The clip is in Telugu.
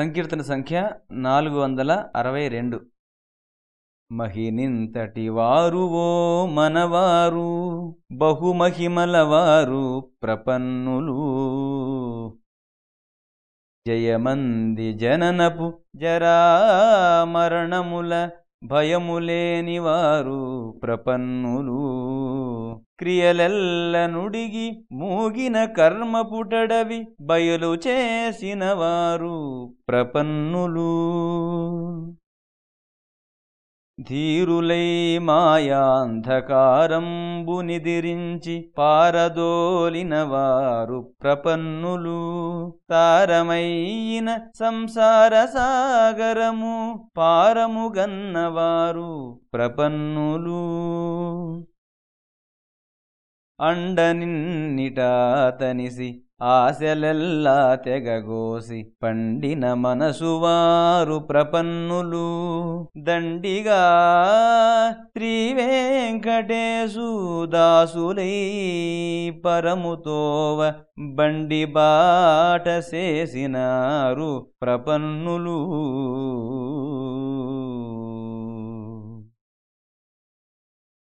సంకీర్తన సంఖ్య నాలుగు వందల అరవై రెండు. మహినింతటి వారు ఓ మనవారు బహుమహిమలవారు ప్రపన్నులు. జయమంది జననపు జరామరణముల భయములేని వారు ప్రపన్నులు. క్రియలెల్ల నుడిగి మూగిన కర్మ పుటడవి బయలు చేసిన వారు ప్రపన్నులు. ధీరులై మాయాంధకారంబునిదిరించి పారదోలిన వారు ప్రపన్నులు. తారమైన సంసార సాగరము పారముగన్నవారు ప్రపన్నులు. అండనిన్నిటాతనిసి ఆశలెల్లా తెగగోసి పండిన మనసువారు ప్రపన్నులు. దండిగా శ్రీవేంకటేశు దాసులై పరముతోవ బండి బాట చేసినారు ప్రపన్నులు.